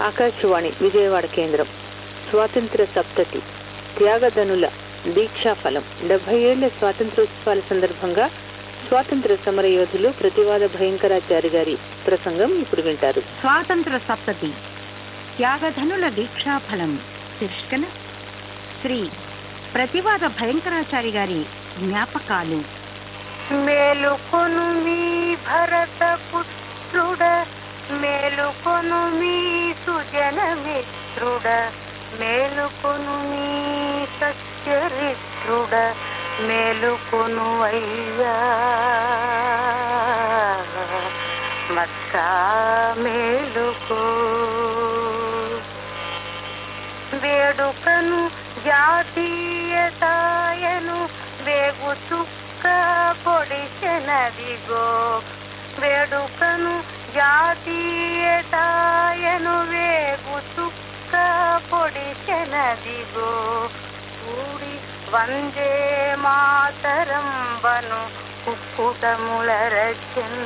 ఆకాశవాణి విజయవాడ కేంద్రం. స్వాతంత్ర సప్తతి త్యాగధనుల దీక్షాఫలం డెబ్బై ఏళ్ళ స్వాతంత్రోత్సవాల సందర్భంగా స్వాతంత్ర సమర యోధులు ప్రతివాద భయంకరాచారి గారి ప్రసంగం ఇప్పుడు వింటారు. స్వాతంత్ర సప్తతి త్యాగధనుల దీక్షాఫలం శీర్షికన శ్రీ ప్రతివాద భయంకరాచారి గారి జ్ఞాపకాలు. మేలుకొను మీ భరత పుత్రుడ మేలుకొను మీ సుజన మిత్రుడ మేలుకొను మీ సచ్చరిత్రుడ మేలుకొను అయ్యా. మత్తా మేలుకో. వేడుకను జాతీయతాయను వేగు చుక్క పొడిచెనదిగో. వేడుకను జాతీయతాయను వేగు చుక్క పొడిచెనదిగో కూడి వందే మాతరం వను కుక్కుటములరచన్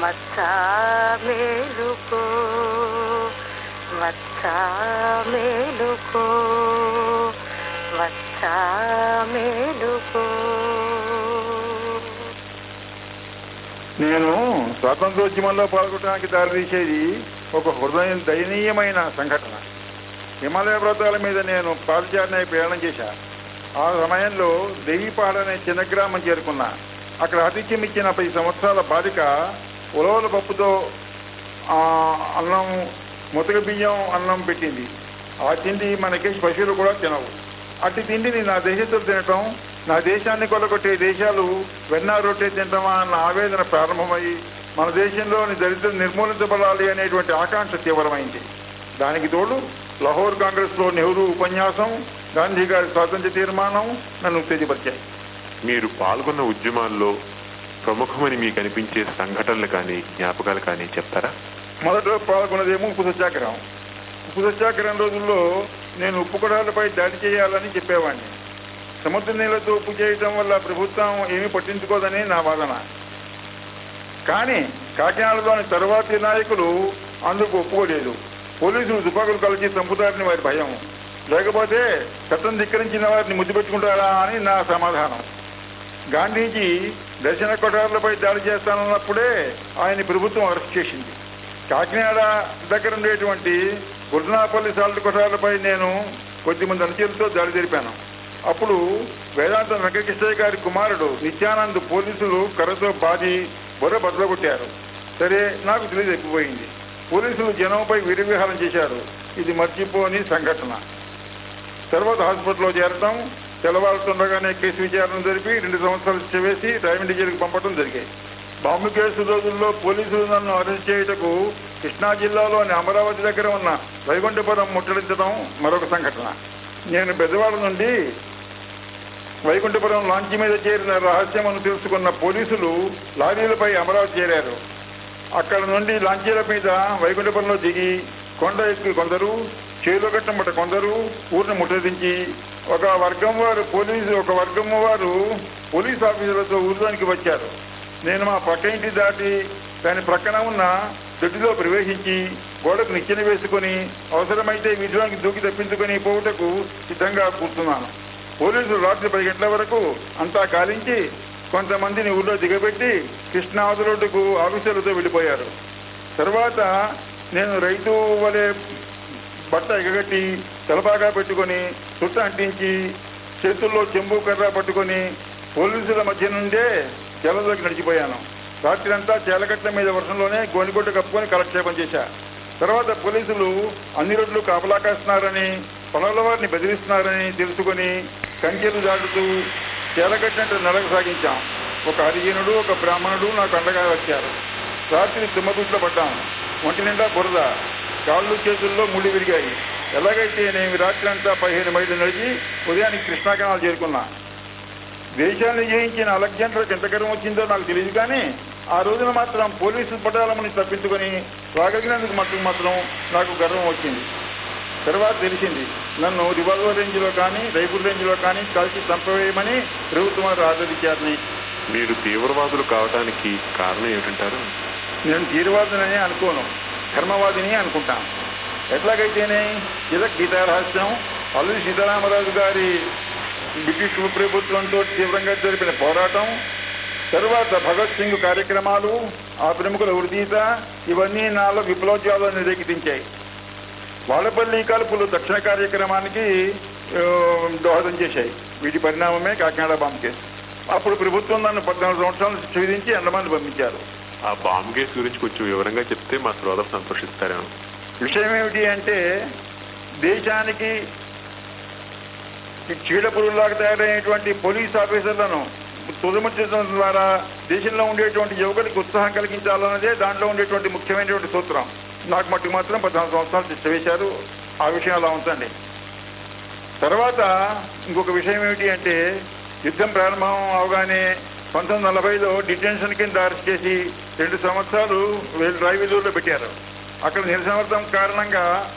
మత్సా మేలుకో మత్సా మేలుకో మత్సా మేలుకో నేను స్వాతంత్రోద్యమంలో పాల్గొనడానికి దారితీసేది ఒక హృదయం దయనీయమైన సంఘటన. హిమాలయ పర్వతాల మీద నేను పాదచారిని ప్రయాణం చేశా. ఆ సమయంలో దేవిపాడ అనే చిన్న గ్రామం చేరుకున్నా. అక్కడ ఆతిథ్యం ఇచ్చిన పది సంవత్సరాల బాలిక ఉలవల పప్పుతో అన్నం ముతక బియ్యం అన్నం పెట్టింది. ఆ తిండి మనకి పశువులు కూడా తినవు. అట్టి తిండిని నా దేశంతో తినటం నా దేశాన్ని కొలగొట్టే దేశాలు వెన్న రొట్టె తింటామా అన్న ఆవేదన ప్రారంభమై మన దేశంలోని దరిద్రం నిర్మూలించబడాలి అనేటువంటి ఆకాంక్ష తీవ్రమైంది. దానికి తోడు లాహోర్ కాంగ్రెస్లో నెహ్రూ ఉపన్యాసం గాంధీ గారి స్వాతంత్ర్య తీర్మానం నన్ను ఉత్తేజపరిచాయి మీరు పాల్గొన్న ఉద్యమాల్లో ప్రముఖమని మీకు అనిపించే సంఘటనలు కానీ జ్ఞాపకాలు కానీ చెప్తారా? మొదట పాల్గొన్నదేమో ఉప్పు సత్యాగ్రహం ఉప్పు సత్యాగ్రహం రోజుల్లో నేను ఉప్పు కొడాలపై దాడి చేయాలని చెప్పేవాడిని సముద్ర నీళ్ళతో ఉప్పు చేయటం వల్ల ప్రభుత్వం ఏమీ పట్టించుకోదని నా వాదన. కానీ కాకినాడలోని తరువాతి నాయకులు అందుకు ఒప్పుకోలేదు. పోలీసులు తుపాకులు కలిసి చంపుతారని వారి భయం. లేకపోతే చట్టం ధిక్కరించిన వారిని ముద్దు పెట్టుకుంటారా అని నా సమాధానం. గాంధీజీ దర్శన కొఠారులపై దాడి చేస్తానన్నప్పుడే ఆయన ప్రభుత్వం అరెస్ట్ చేసింది. కాకినాడ దగ్గర ఉండేటువంటి గుర్నాపల్లి సాల్ట్ కొఠారులపై నేను కొద్దిమంది అనుచరులతో దాడి జరిపాను. అప్పుడు వేదాంత వెంకటకృష్ణయ్య గారి కుమారుడు నిత్యానంద్ పోలీసులు కర్రతో బాధి బుర్ర బదలగొట్టారు. సరే నాకు తెలియదు ఎక్కిపోయింది పోలీసులు జనంపై విరవిహారం చేశారు. ఇది మర్చిపోని సంఘటన. తర్వాత హాస్పిటల్లో చేరటం తెల్లవారుతుండగానే కేసు విచారణ జరిపి రెండు సంవత్సరాలు చేసి వేసి జైలుకు పంపడం జరిగాయి. బాంబు కేసు రోజుల్లో పోలీసులు నన్ను అరెస్ట్ చేయుటకు కృష్ణా జిల్లాలోని అమరావతి దగ్గర ఉన్న వైకుంఠపురం ముట్టడించడం మరొక సంఘటన. నేను బెజవాడ నుండి వైకుంఠపురం లాంచీ మీద చేరిన రహస్యమని తెలుసుకున్న పోలీసులు లారీలపై అమరావతి చేరారు. అక్కడ నుండి లాంచీల మీద వైకుంఠపురంలో దిగి కొండ ఎక్కి కొందరు చేలో కట్టమట కొందరు ఊరిని ముట్టదించి ఒక వర్గం వారు పోలీసు ఒక వర్గం వారు పోలీస్ ఆఫీసులతో ఊరిలోనికి వచ్చారు. నేను మా పక్క ఇంటి దాటి దాని ప్రక్కన ఉన్న దొడ్డిలో ప్రవేశించి గోడకు నిచ్చెన వేసుకొని అవసరమైతే విజయానికి దూకి తప్పించుకొని పోవుటకు సిద్ధంగా కూర్చున్నాను. పోలీసులు రాత్రి పది గంటల వరకు అంతా గాలించి కొంతమందిని ఊళ్ళో దిగబెట్టి కృష్ణావతి రోడ్డుకు ఆఫీసర్లతో వెళ్ళిపోయారు. తర్వాత నేను రైతు వలె బట్ట ఎగగట్టి తలపాగా పెట్టుకొని చుట్ట అంటించి చేతుల్లో చెంబు కర్ర పట్టుకొని పోలీసుల మధ్య నుండే చెలలోకి నడిచిపోయాను. రాత్రి అంతా చేలకట్ల మీద వర్షంలోనే గోనిగుడ్డ కప్పుకొని కాలక్షేపం చేశా. తర్వాత పోలీసులు అన్ని రోడ్లు కాపలా కాస్తున్నారని పొలాల వారిని బెదిరిస్తున్నారని తెలుసుకొని కంచెలు దాటుతూ చేలగట్టినట్టు నడక సాగించాం. ఒక హరిజనుడు ఒక బ్రాహ్మణుడు నాకు అండగా వచ్చారు. రాత్రి తుమ్మదుట్లో పడ్డాం. ఒంటి నిండా బురద. కాళ్ళు చేతుల్లో ముళ్ళు విరిగాయి. ఎలాగైతే నేను రాత్రి అంతా పదిహేను మైళ్ళు నడిచి ఉదయానికి కృష్ణాకణాలు చేరుకున్నా. దేశాన్ని జయించిన అలెగ్జాండర్ ఎంత గర్వం వచ్చిందో నాకు తెలియదు కానీ ఆ రోజున మాత్రం పోలీసు పటాలమని తప్పించుకొని రాగలిగినందుకు మట్టుకు మాత్రం నాకు గర్వం వచ్చింది. తర్వాత తెలిసింది నన్ను రివాల్వర్ రేంజ్లో కానీ రైఫుల్ రేంజ్లో కానీ కాల్చి చంపవేయమని ప్రభుత్వం వారు ఆర్డర్ ఇచ్చారని. మీరు తీవ్రవాదులు కావడానికి కారణం ఏమిటంటారు? నేను తీరువాదిని అనుకోను ధర్మవాదిని అనుకుంటాను ఎట్లాగైతేనే ఇద గీతా రహస్యం. అల్లు సీతారామరాజు గారి బ్రిటిష్ ప్రభుత్వంతో తీవ్రంగా జరిపిన పోరాటం తరువాత భగత్ సింగ్ కార్యక్రమాలు ఆ ప్రముఖుల ఉరిదీత ఇవన్నీ నాలో విప్లవోద్యాలను రేకెత్తించాయి. వాడపల్లి కాల్పులు దక్షిణ కార్యక్రమానికి దోహదం చేశాయి. వీటి పరిణామమే కాకినాడ బాంబు కేసు. అప్పుడు ప్రభుత్వం నన్ను పద్నాలుగు సంవత్సరాలు శిక్ష విధించి అండమాన్ పంపించారు? ఆ బాంబు కేసు గురించి కొంచెం వివరంగా చెప్తే మా శ్రోతలు సంతోషిస్తారేమో. విషయం ఏమిటి అంటే దేశానికి చీడపురుగులాగా తయారైనటువంటి పోలీస్ ఆఫీసర్లను తుదముచ్చడం ద్వారా దేశంలో ఉండేటువంటి యువకులకు ఉత్సాహం కలిగించాలన్నదే దాంట్లో ఉండేటువంటి ముఖ్యమైనటువంటి సూత్రం. నాకు మట్టుకు మాత్రం పద్నాలుగు సంవత్సరాలు శిక్ష వేశారు. ఆ విషయం అలా ఉంచండి. తర్వాత ఇంకొక విషయం ఏమిటి అంటే యుద్ధం ప్రారంభం అవగానే పంతొమ్మిది నలభైలో డిటెన్షన్ కింద అరెస్ట్ చేసి రెండు సంవత్సరాలు వీళ్ళు రైవిలూరులో పెట్టారు. అక్కడ నిరసనవర్తం కారణంగా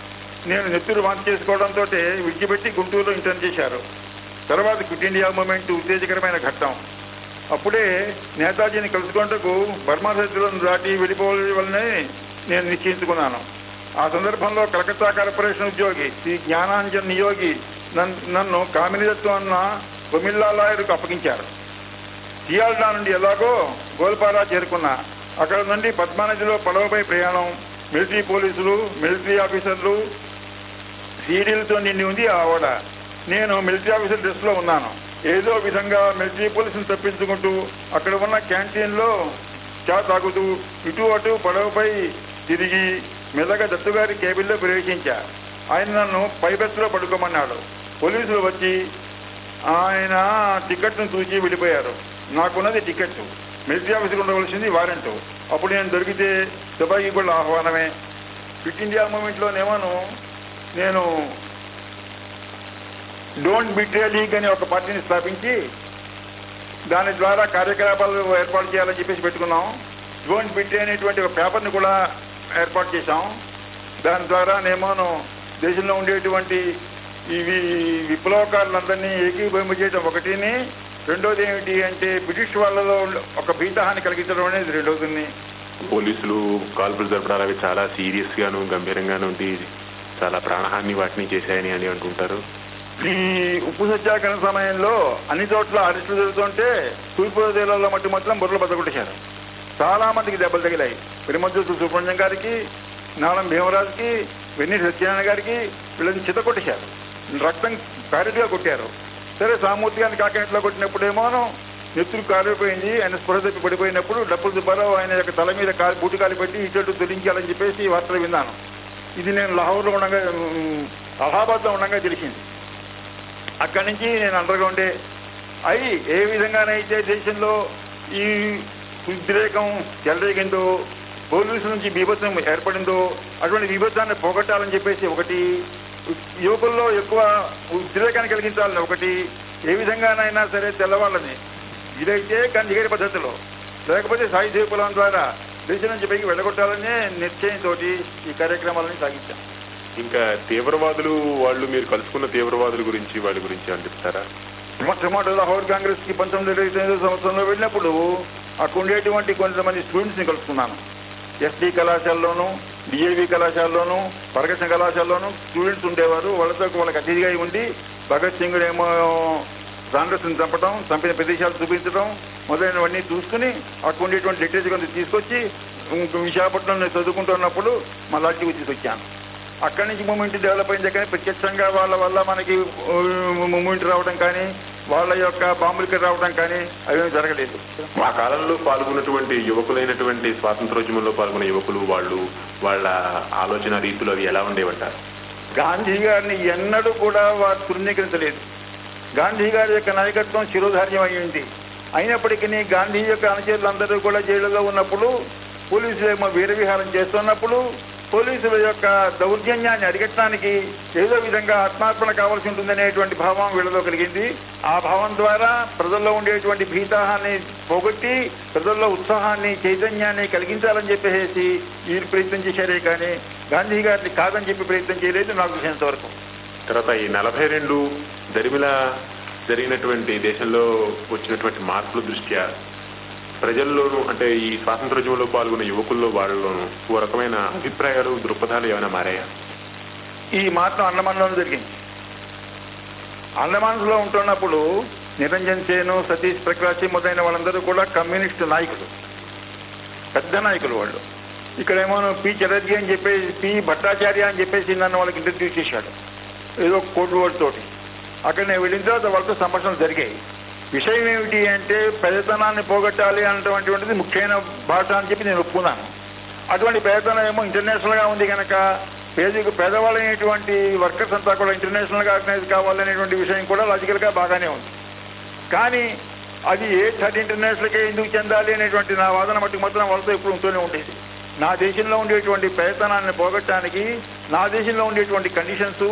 నేను నెత్తురు వాంతి చేసుకోవడంతో విడిచిపెట్టి గుంటూరులో ఇంటర్న్ చేశారు. తర్వాత క్విట్ ఇండియా మూమెంట్ ఉత్తేజకరమైన ఘట్టం. అప్పుడే నేతాజీని కలుసుకుంటకు బర్మా సరిహద్దులను దాటి వెళ్ళిపోవాలని నేను నిశ్చయించుకున్నాను. ఆ సందర్భంలో కలకత్తా కార్పొరేషన్ ఉద్యోగి శ్రీ జ్ఞానాంజన్ నియోగి నన్- నన్ను కామినిదత్తు అన్న బొమిల్లా లాయర్కు అప్పగించారు. సియాల్డా నుండి ఎలాగో గోల్పారా చేరుకున్నా. అక్కడ నుండి పద్మానదిలో పడవపై ప్రయాణం. మిలిటరీ పోలీసులు మిలిటరీ ఆఫీసర్లు సీడీలతో నిండి ఉంది ఆ ఓడ. నేను మిలిటరీ ఆఫీసర్ డ్రెస్లో ఉన్నాను. ఏదో విధంగా మిలిటరీ పోలీసులు తప్పించుకుంటూ అక్కడ ఉన్న క్యాంటీన్లో చా తాగుతూ ఇటు అటు పడవపై తిరిగి మెల్లగా దత్తుగారి కేబిన్లో ప్రవేశించా. ఆయన నన్ను పై బెత్తులో పడుకోమన్నాడు. పోలీసులు వచ్చి ఆయన టికెట్ను చూసి వెళ్ళిపోయారు. నాకున్నది టికెట్ మిలిటరీ ఆఫీసర్ ఉండవలసింది వారెంట్. అప్పుడు నేను దొరికితే తుపాకీ కూడా ఆహ్వానమే. ఫిట్ ఇండియా మూమెంట్లోనేమోను నేను డోంట్ బిట్రే లీగ్ అనే ఒక పార్టీని స్థాపించి దాని ద్వారా కార్యకలాపాలు ఏర్పాటు చేయాలని చెప్పేసి పెట్టుకున్నాం. డోంట్ బిట్రే అనేటువంటి ఒక పేపర్ని కూడా ఏర్పాటు చేశాం. దాని ద్వారా నేమోను దేశంలో ఉండేటువంటి ఇవి విప్లవకారులందరినీ ఏకీభవింప చేయడం ఒకటిని రెండోది ఏమిటి అంటే బ్రిటిష్ వాళ్ళలో ఒక భీతహాన్ని కలిగించడం అనేది రెండోది పోలీసులు కాల్పులు జరపడాలు అవి చాలా సీరియస్ గాను గంభీరంగాను ఉండి చాలా ప్రాణహాని వాటిని చేశాయని అని అంటుంటారు ఈ ఉప్పు సత్యాగ్రహణ సమయంలో అన్ని చోట్ల అరెస్టులు జరుగుతుంటే తూర్పు జిల్లాలో మట్టి మొత్తం బుర్రలు బద్దకొట్టేశారు చాలా మందికి దెబ్బలు తగిలాయి. పెరుమద్దూరు సుబ్రహ్మణ్యం గారికి నాలం భీమరాజుకి వెన్నీటి సత్యనారాయణ గారికి వీళ్ళని చిత కొట్టేశారు రక్తం కారిగా కొట్టారు. సరే సామూర్తి గారిని కాకినట్లో కొట్టినప్పుడేమోనో నెత్తులు కారిపోయింది ఆయన స్పృహ తప్పి పడిపోయినప్పుడు డప్పులు దుబ్బారావు ఆయన యొక్క తల మీద కాలి బూటు కాలి పెట్టి ఇటు తొలించాలని చెప్పేసి వార్తలు విన్నాను. ఇది నేను లాహోర్లో ఉండగా అలహాబాద్లో ఉండగా తెలిసింది. అక్కడి నుంచి నేను అండర్గ్రౌండే. అయి ఏ విధంగానైతే దేశంలో ఈ ఉద్రేకం చెలరేగిందో పోలీసుల నుంచి బీభత్సం ఏర్పడిందో అటువంటి బీభత్సాన్ని పోగొట్టాలని చెప్పేసి ఒకటి యువకుల్లో ఎక్కువ ఉద్రేకాన్ని కలిగించాలని ఒకటి ఏ విధంగానైనా సరే తెల్లవాళ్ళని. ఇదైతే కందిగేరి పద్ధతిలో. లేకపోతే సాయుధ కులం ద్వారా దేశం నుంచి పైకి వెళ్ళగొట్టాలనే నిశ్చయంతో ఈ కార్యక్రమాలని సాగించాం. ఇంకా తీవ్రవాదులు వాళ్ళు మీరు కలుసుకున్న తీవ్రవాదుల గురించి వాళ్ళ గురించి అని చెప్తారా మొట్టమొదటి లాహోర్ కాంగ్రెస్కి పంతొమ్మిది సంవత్సరంలో వెళ్ళినప్పుడు అక్కడ ఉండేటువంటి కొంతమంది స్టూడెంట్స్ని కలుసుకున్నాను. ఎస్టీ కళాశాలలోను డిఏవి కళాశాలలోను పరగశం కళాశాలలోను స్టూడెంట్స్ ఉండేవారు. వాళ్ళతో వాళ్ళకి అతిథిగా ఉండి భగత్ సింగ్ ఏమో సాండర్స్ని చంపడం చంపిన ప్రదేశాలు చూపించడం మొదలైనవన్నీ చూసుకుని అక్కడ ఉండేటువంటి లిటరేచర్ కొంత తీసుకొచ్చి విశాఖపట్నం నేను చదువుకుంటున్నప్పుడు మా లాడ్జికి తీసుకొచ్చాను అక్కడి నుంచి మూమెంట్ డెవలప్ అయింది కానీ ప్రత్యక్షంగా వాళ్ళ వల్ల మనకి మూమెంట్ రావడం కానీ వాళ్ళ యొక్క బాంబులకి రావడం కానీ అవేమి జరగలేదు. ఆ కాలంలో పాల్గొన్నటువంటి యువకులైనటువంటి స్వాతంత్రోద్యమంలో పాల్గొన్న యువకులు వాళ్ళు వాళ్ళ ఆలోచన రీతులు అవి ఎలా ఉండేవంటారు గాంధీ గారిని ఎన్నడూ కూడా వారు తృణీకరించలేదు. గాంధీ గారి యొక్క నాయకత్వం శిరోధార్యం అయ్యింది. అయినప్పటికీ గాంధీ యొక్క అనుచరులందరూ కూడా జైలులో ఉన్నప్పుడు పోలీసులు ఏమో వీరవిహారం చేస్తున్నప్పుడు పోలీసుల యొక్క దౌర్జన్యాన్ని అరికట్టడానికి ఏదో విధంగా ఆత్మార్పణ కావాల్సి ఉంటుందనేటువంటి భావం వీళ్ళలో కలిగింది. ఆ భావం ద్వారా ప్రజల్లో ఉండేటువంటి భీతాహాన్ని పోగొట్టి ప్రజల్లో ఉత్సాహాన్ని చైతన్యాన్ని కలిగించాలని చెప్పేసి వీరు ప్రయత్నం చేశారే కానీ గాంధీ గారిని కాదని చెప్పి ప్రయత్నం చేయలేదు నాకు తెలిసినంత వరకు. తర్వాత ఈ నలభై రెండు దరిమిల జరిగినటువంటి దేశంలో వచ్చినటువంటి మార్పుల దృష్ట్యా ప్రజల్లోనూ అంటే ఈ స్వాతంత్రోద్యమంలో పాల్గొన్న యువకుల్లో వాళ్ళలోనూ ఓ రకమైన అభిప్రాయాలు దృక్పథాలు ఏమైనా మారాయా? ఈ మాత్రం అండమాన్లోనే జరిగింది. అండమాన్స్లో ఉంటున్నప్పుడు నిరంజన్ సేను సతీష్ ప్రకాశ్ మొదలైన వాళ్ళందరూ కూడా కమ్యూనిస్ట్ నాయకులు. పెద్ద నాయకులు వాళ్ళు. ఇక్కడేమో పి. చటర్జీ అని చెప్పేసి పి. భట్టాచార్య అని చెప్పేసి నన్ను వాళ్ళకి ఇంట్రడ్యూస్ చేశాడు. ఏదో కోడ్ వర్డ్ తోటి. అక్కడ నేను వెళ్ళిన తర్వాత వాళ్ళతో సంభాషణలు జరిగాయి. విషయం ఏమిటి అంటే పెద్దతనాన్ని పోగొట్టాలి అనేటువంటిది ముఖ్యమైన భాష అని చెప్పి నేను ఒప్పుకున్నాను. అటువంటి పేదతనం ఏమో ఇంటర్నేషనల్గా ఉంది కనుక పేదకు పేదవాళ్ళైనటువంటి వర్కర్స్ అంతా కూడా ఇంటర్నేషనల్గా ఆర్గనైజ్ కావాలనేటువంటి విషయం కూడా లాజికల్గా బాగానే ఉంది. కానీ అది ఏ థర్డ్ ఇంటర్నేషనల్కే ఎందుకు చెందాలి అనేటువంటి నా వాదన మట్టుకు మాత్రం వాళ్ళతో ఎప్పుడు ఉంటూనే ఉండేది. నా దేశంలో ఉండేటువంటి ప్రయత్నాన్ని పోగొట్టడానికి నా దేశంలో ఉండేటువంటి కండిషన్స్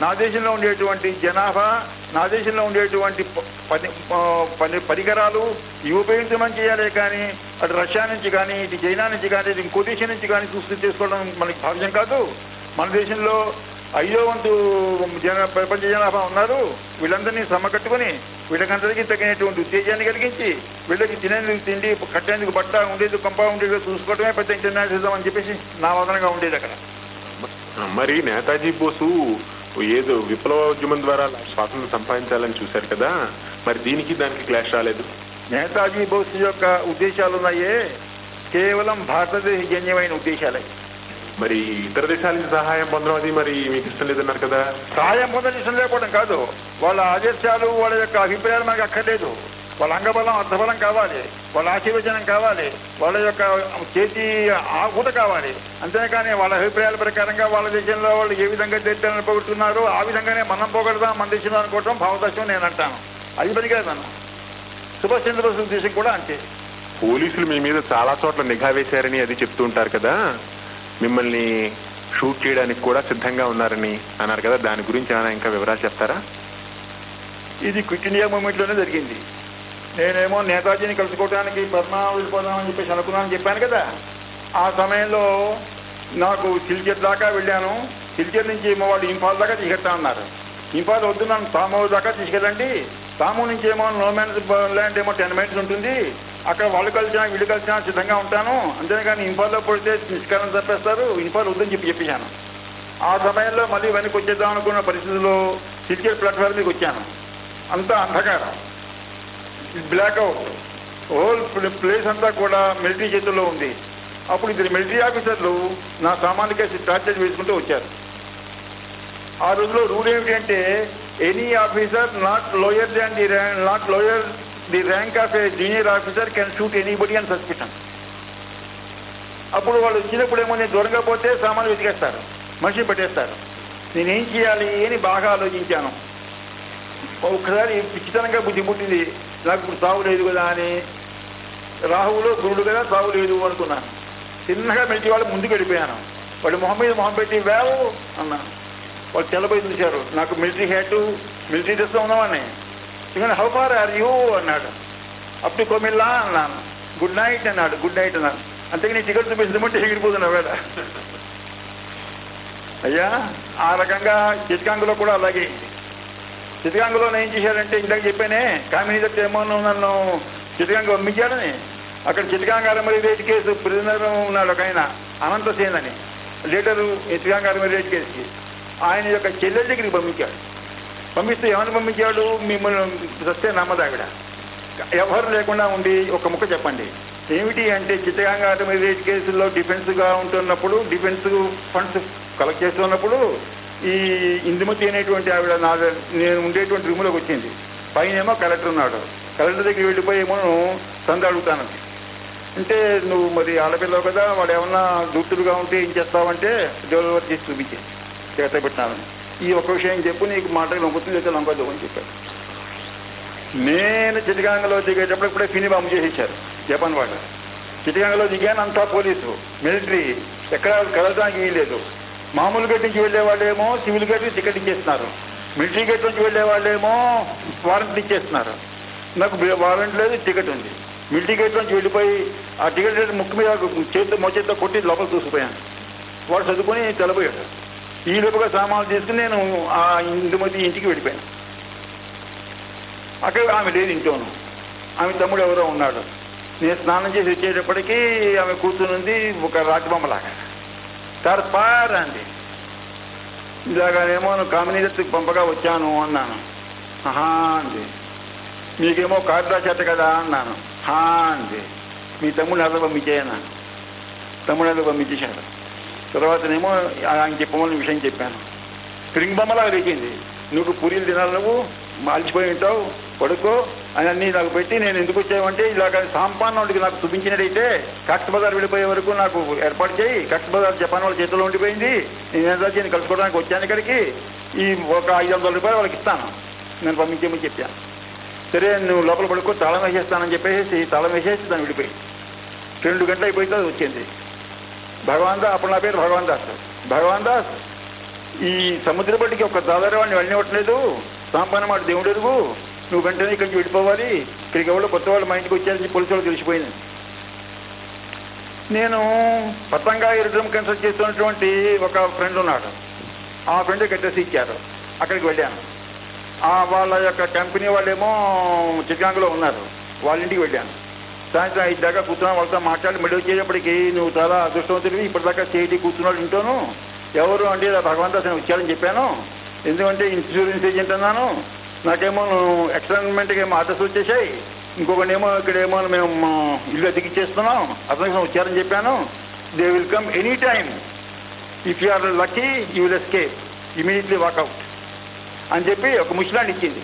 నా దేశంలో ఉండేటువంటి జనాభా నా దేశంలో ఉండేటువంటి ప- పని పని పరికరాలు ఇవి ఉపయోగించమని చేయాలి కానీ అటు రష్యా నుంచి కానీ ఇటు చైనా నుంచి కానీ ఇటు ఇంకో దేశం నుంచి కానీ చూస్తూ చేసుకోవడం మనకి భావ్యం కాదు. మన దేశంలో ఐదో వంతు జన ప్రపంచ జనాభా ఉన్నారు. వీళ్ళందరినీ సమకట్టుకుని వీళ్ళకందరికీ తగినటువంటి ఉత్తేజాన్ని కలిగించి వీళ్ళకి తినేందుకు తిండి కట్టేందుకు బట్ట ఉండేది కొంప ఉండేది చూసుకోవడమే పెద్ద ఇంటర్నేషనలిజం అని చెప్పేసి నా వాదనగా ఉండేది అక్కడ. మరి నేతాజీ బోసు ఏదో విప్లవోద్యమం ద్వారా స్వాతంత్రం సంపాదించాలని చూశారు కదా. మరి దీనికి దానికి క్లాష్ రాలేదు. నేతాజీ బోస్ యొక్క ఉద్దేశాలు ఉన్నాయే కేవలం భారతదేశ జన్యమైన ఉద్దేశాలే. మరి ఇతర దేశాల నుంచి సహాయం పొందడం అది మరి మీకు ఇష్టం లేదన్నారు కదా? సహాయం పొందడం లేకపోవడం కాదు. వాళ్ళ ఆదర్శాలు వాళ్ళ యొక్క అభిప్రాయాలు మనకు అక్కర్లేదు. వాళ్ళ అంగబలం అర్థబలం కావాలి. వాళ్ళ ఆశీర్వచనం కావాలి. వాళ్ళ యొక్క చేతి ఆహుత కావాలి. అంతేకాని వాళ్ళ అభిప్రాయాల ప్రకారంగా వాళ్ళ దేశంలో వాళ్ళు ఏ విధంగా చరిత్రను పోగొట్టున్నారో ఆ విధంగానే మనం పోగొడదాం మన దేశంలో అనుకోవటం భావదర్శనం నేను అంటాను. అది పనికిరాదన్న సుభాష్ చంద్రబోస్ ఉద్దేశం కూడా అంతే. పోలీసులు మీ మీద చాలా చోట్ల నిఘా వేశారని అది చెప్తూ ఉంటారు కదా? మిమ్మల్ని షూట్ చేయడానికి కూడా సిద్ధంగా ఉన్నారని అన్నారు కదా. దాని గురించి ఏమైనా ఇంకా వివరాలు చెప్తారా? ఇది క్విట్ ఇండియా మూమెంట్లోనే జరిగింది. నేనేమో నేతాజీని కలుసుకోవడానికి పద్మావతి వెళ్ళిపోదామని చెప్పేసి అనుకున్నానని చెప్పాను కదా. ఆ సమయంలో నాకు సిల్చర్ దాకా వెళ్ళాను. సిల్చర్ నుంచి ఏమో వాళ్ళు ఇంఫాల్ దాకా తీసుకెళ్తా అన్నారు. ఇంఫాల్ వద్దు నన్ను తామూరు దాకా తీసుకెళ్ళండి. తాము నుంచి ఏమో నో మ్యాన్స్ ల్యాండ్ ఏమో టెన్ మినిట్స్ ఉంటుంది. అక్కడ వాళ్ళు కలిసినా వీళ్ళు కలిసినా సిద్ధంగా ఉంటాను. అంతేగాని ఇంఫాల్లో పడితే నిష్కారం తప్పేస్తారు. ఇంఫాల్ వద్దని చెప్పి చెప్పేశాను. ఆ సమయంలో మళ్ళీ వెనక్కి వచ్చేద్దాం అనుకున్న పరిస్థితుల్లో సిల్చర్ ప్లాట్ఫామ్ మీదకి వచ్చాను. అంతా అంధకారం. బ్లాక్ అవుట్ హోల్ ప్లేస్ అంతా కూడా మిలిటరీ చేతుల్లో ఉంది. అప్పుడు ఇద్దరు మిలిటరీ ఆఫీసర్లు నా సామాన్లు కేసు టార్చర్ వేసుకుంటూ వచ్చారు. ఆ రోజులో రూల్ ఏమిటంటే any officer not lower than the not lower the rank of a junior officer can shoot anybody అని సస్పెషన్ అప్పుడు వాళ్ళు వచ్చినప్పుడు ఏమో నేను దూరంగా పోతే సామాన్లు వెతికేస్తారు మనిషిని పెట్టేస్తారు. నేనేం చేయాలి అని బాగా ఆలోచించాను. ఒకసారి పిచ్చితనంగా బుద్ధి పుట్టింది నాకు ఇప్పుడు సాగు లేదు కదా అని. రాహువులో గురుడు కదా సాగు లేదు అనుకున్నాను. చిన్నగా మెలిచి వాళ్ళు ముందుకు వెళ్ళిపోయాను. వాళ్ళు మొహం మీద మొహం పెట్టి వేవు అన్నాను. వాళ్ళు తెల్లబోయి చూశారు. నాకు మిలిటరీ హ్యాటు మిలిటరీ డ్రెస్ ఉన్నామని ఇంకా హౌ ఫార్ ఆర్ యూ అన్నాడు. అప్పుడు కొమిల్లా అన్నాను. గుడ్ నైట్ అన్నాడు గుడ్ నైట్ అన్నాను అంతేగా నీ టికెట్ చూపించమంటే ఎగిరిపోతున్నా వేడ అయ్యా ఆ రకంగా చిత్కాంగులో కూడా అలాగే. చిత్కాంగులో ఏం చేశాడంటే ఇందాక చెప్పానే కామినీదట్ ఏమో నన్ను చిత్కాంగ పంపించాడని. అక్కడ చిత్తగాంగ రేట్ కేసు ప్రిజనర్ ఉన్నాడు ఒక ఆయన అనంతసేన్ అని. లీడరు చిత్తగాంగ రేట్ కేసుకి. ఆయన యొక్క చెల్లెల దగ్గరికి పంపించాడు. పంపిస్తే ఏమని పంపించాడు? మిమ్మల్ని సస్తే నమ్మదావిడ ఎవరు లేకుండా ఉండి ఒక ముక్క చెప్పండి. ఏమిటి అంటే చిత్తగాంగ ఆటోమేటిక్ కేసుల్లో డిఫెన్స్గా ఉంటున్నప్పుడు డిఫెన్స్ ఫండ్స్ కలెక్ట్ చేస్తున్నప్పుడు ఈ ఇందుమతి అనేటువంటి ఆవిడ నా నేను ఉండేటువంటి రూమ్లోకి వచ్చింది. పైన ఏమో కలెక్టర్ ఉన్నాడు. కలెక్టర్ దగ్గరికి వెళ్ళిపోయి ఏమో సంద అడుగుతాను. అంటే నువ్వు మరి ఆడపిల్లవు కదా వాడు ఏమన్నా దూతుడుగా ఉంటే ఏం చేస్తావంటే డెవలపర్ చేసి చూపించి. చేత పెట్టినాను. ఈ ఒక విషయం చెప్పు నీకు మాటలు నొక్కుతుంది అయితే నమ్మకదు అని చెప్పాడు. నేను చిటిగాంగలో దిగేటప్పుడు ఇప్పుడే ఫిని బాంబు చేసేసారు జపాన్ వాళ్ళు. చిటిగాంగలో దిగాను అంతా పోలీసు మిలిటరీ ఎక్కడ కలవడానికి వీల్లేదు మామూలు గేట్ నుంచి వెళ్ళే వాళ్ళేమో సివిల్ గేట్ టికెట్ ఇచ్చేస్తున్నారు. మిలిటరీ గేట్ నుంచి వెళ్ళే వాళ్ళేమో వారెంట్ ఇచ్చేస్తున్నారు. నాకు బి- వారెంట్ లేదు టికెట్ ఉంది. మిలిటరీ గేట్ నుంచి వెళ్ళిపోయి ఆ టికెట్ ముక్కు మీద చేతితో మొచేతితో కొట్టి లోపల చూసిపోయాను వాడు చదువుకొని తెలబోయాడు ఈ లోపుగా సామాన్లు తీసుకుని నేను ఆ ఇందుమతి ఇంటికి వెళ్ళిపోయాను. అక్కడ ఆమె లేదు ఇంట్లోను. ఆమె తమ్ముడు ఎవరో ఉన్నాడు. నేను స్నానం చేసి వచ్చేటప్పటికీ ఆమె కూర్చునుంది ఒక రాజబొమ్మలాగా. తర్పార్ అండి. ఇలాగానేమో నువ్వు కామినీదత్తుకు పంపగా వచ్చాను అన్నాను. హా అంది మీకేమో కార్డు చేత కదా అన్నాను. హా అంది మీ తమ్ముడు ఎలా పంపించేయన్నాను తమ్ముడు ఎలా పంపించేశాడు తర్వాతనేమో ఆయన చెప్పమని విషయం చెప్పాను. స్ప్రింగ్ బొమ్మలాగా లేచింది నువ్వు పూరీలు తినాలి నువ్వు మాల్చిపోయి ఉంటావు పడుకో అని అన్నీ నాకు పెట్టి నేను ఎందుకు వచ్చావంటే ఇలాగ సాంపాన్ వాడికి నాకు చూపించినట్టయితే కక్ష బజార్ వెళ్ళిపోయే వరకు నాకు ఏర్పాటు చేయి. కక్ష బజార్ జపాన్ వాళ్ళ చేతిలో ఉండిపోయింది. నేను ఎంత నేను కలుసుకోవడానికి వచ్చాను ఇక్కడికి. ఈ ఒక ఐదు వందల రూపాయలు వాళ్ళకి ఇస్తాను. నేను పంపించేమని చెప్పాను. సరే నువ్వు లోపల పడుకో తాళం వేసేస్తానని చెప్పేసి తాళం వేసేసి దాన్ని విడిపోయి. రెండు గంటలు అయిపోయితే అది వచ్చింది. భగవాన్ దాస్ అప్పుడు నా పేరు భగవాన్ దాస్. భగవాన్ దాస్ ఈ సముద్ర బట్టికి ఒక దాదాపు వాడిని వెళ్ళనివ్వట్లేదు సాంపాన మాట దేవుడు ఎరుగు. నువ్వు వెంటనే ఇక్కడి నుంచి వెళ్ళిపోవాలి. ఇక్కడికి ఎవరో కొత్త వాళ్ళు మా ఇంటికి వచ్చారని పోలీసు వాళ్ళు తెలిసిపోయింది. నేను పతంగా ఇరుద్రం కన్సల్ట్ చేస్తున్నటువంటి ఒక ఫ్రెండ్ ఉన్నాడు. ఆ ఫ్రెండ్ కట్టేసి ఇచ్చారు. అక్కడికి వెళ్ళాను. ఆ వాళ్ళ యొక్క కంపెనీ వాళ్ళేమో చికాగోలో ఉన్నారు. వాళ్ళ ఇంటికి వెళ్ళాను. సాయంత్రం ఐదు దాకా కూర్చున్నా వాళ్ళతో మాట్లాడి మళ్ళీ వచ్చేటప్పటికి నువ్వు చాలా అదృష్టవంతుడివి ఇప్పటిదాకా చేతి కూర్చున్నాడు ఇంట్లోను. ఎవరు అంటే ఇలా అసలు వచ్చాడని చెప్పాను. ఎందుకంటే ఇన్సూరెన్స్ ఏజెంట్ అన్నాను. నాకేమో ఎక్స్పెరిమెంట్కి ఏమో ఆర్డర్స్ వచ్చేసాయి. ఇంకొకటేమో ఇక్కడేమో మేము ఇల్లు అతికిచ్చేస్తున్నాం అతనికి వచ్చారని చెప్పాను. They will come any time if you are lucky you will escape immediately walk out అని చెప్పి ఒక ముసలాన్ని ఇచ్చింది.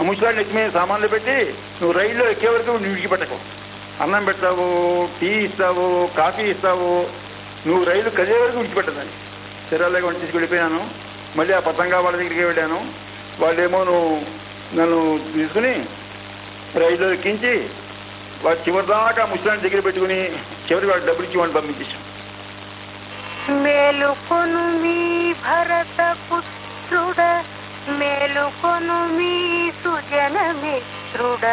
ఆ ముసలాన్ని ఎక్కి మీద సామాన్లు పెట్టి నువ్వు రైల్లో ఎక్కే వరకు నువ్వు విడిచిపెట్టకు అన్నం పెడతావు టీ ఇస్తావు కాఫీ ఇస్తావు నువ్వు రైలు కదే వరకు విడిచిపెట్టదని సరే వంట తీసుకు వెళ్ళిపోయాను. మళ్ళీ ఆ పతంగా వాళ్ళ దగ్గరికి వెళ్ళాను. వాళ్ళేమో నువ్వు నన్ను తీసుకుని రైల్లో ఎక్కించి వాడు చివరిదాకా ముసలాన్ని దగ్గర పెట్టుకుని చివరి వాడు డబ్బులు ఇచ్చి వాడిని పంపించేశాం మేలుకొను మీ భరత పుత్రుడ మేలుకొను మీ సుజన మిత్రుడ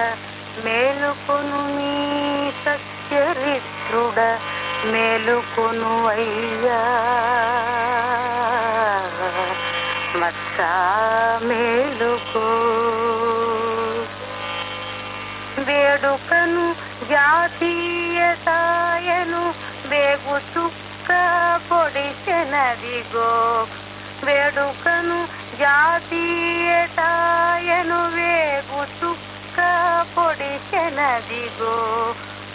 మేలుకొను మీ సత్యరిత్రుడ మేలుకొను అయ్యా మత్సా మేలుకో. వేడుకను జాతీయతాయను వేగు చుక్క పొడిచెనదిగో వేడుకను జాతీయతాయను వేగు చుక్క పొడిచెనదిగో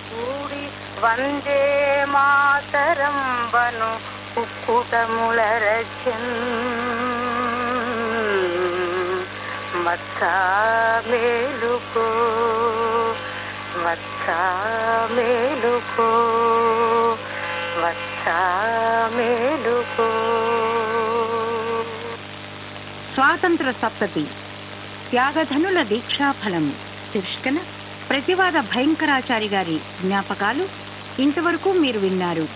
కూడి వందే మాతరం వను కుక్కుటముల రచన్ మత్సా మేలుకో మత్సా మేలుకో మత్సా మేలుకో. స్వాతంత్ర సప్తతి త్యాగధనుల దీక్షాఫలం శీర్షికన ప్రతివాద భయంకరాచారి గారి జ్ఞాపకాలు ఇంతవరకు మీరు విన్నారు.